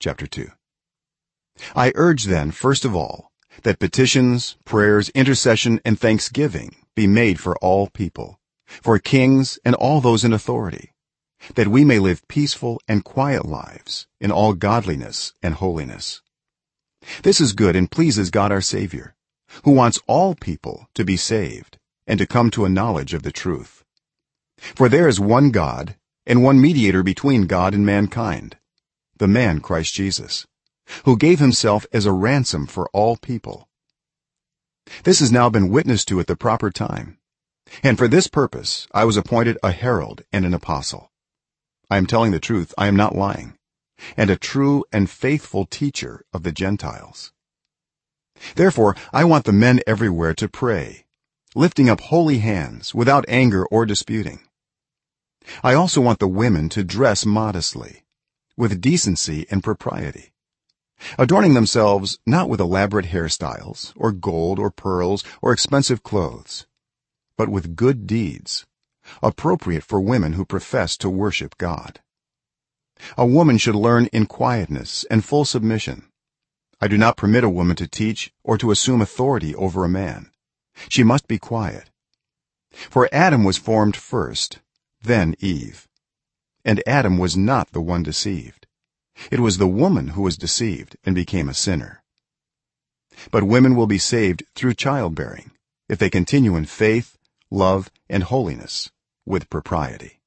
chapter 2 i urge then first of all that petitions prayers intercession and thanksgiving be made for all people for kings and all those in authority that we may live peaceful and quiet lives in all godliness and holiness. This is good and pleases god our savior who wants all people to be saved and to come to a knowledge of the truth. For there is one god and one mediator between god and mankind the man Christ Jesus who gave himself as a ransom for all people. This has now been witnessed to at the proper time. And for this purpose i was appointed a herald and an apostle. I am telling the truth. I am not lying. And a true and faithful teacher of the gentiles. Therefore i want the men everywhere to pray lifting up holy hands without anger or disputing. I also want the women to dress modestly with decency and propriety adorning themselves not with elaborate hairstyles or gold or pearls or expensive clothes but with good deeds appropriate for women who profess to worship god. A woman should learn in quietness and full submission. I do not permit a woman to teach or to assume authority over a man. She must be quiet. For adam was formed first then eve and adam was not the one deceived. It was the woman who was deceived and became a sinner. But women will be saved through childbearing if they continue in faith love and holiness with propriety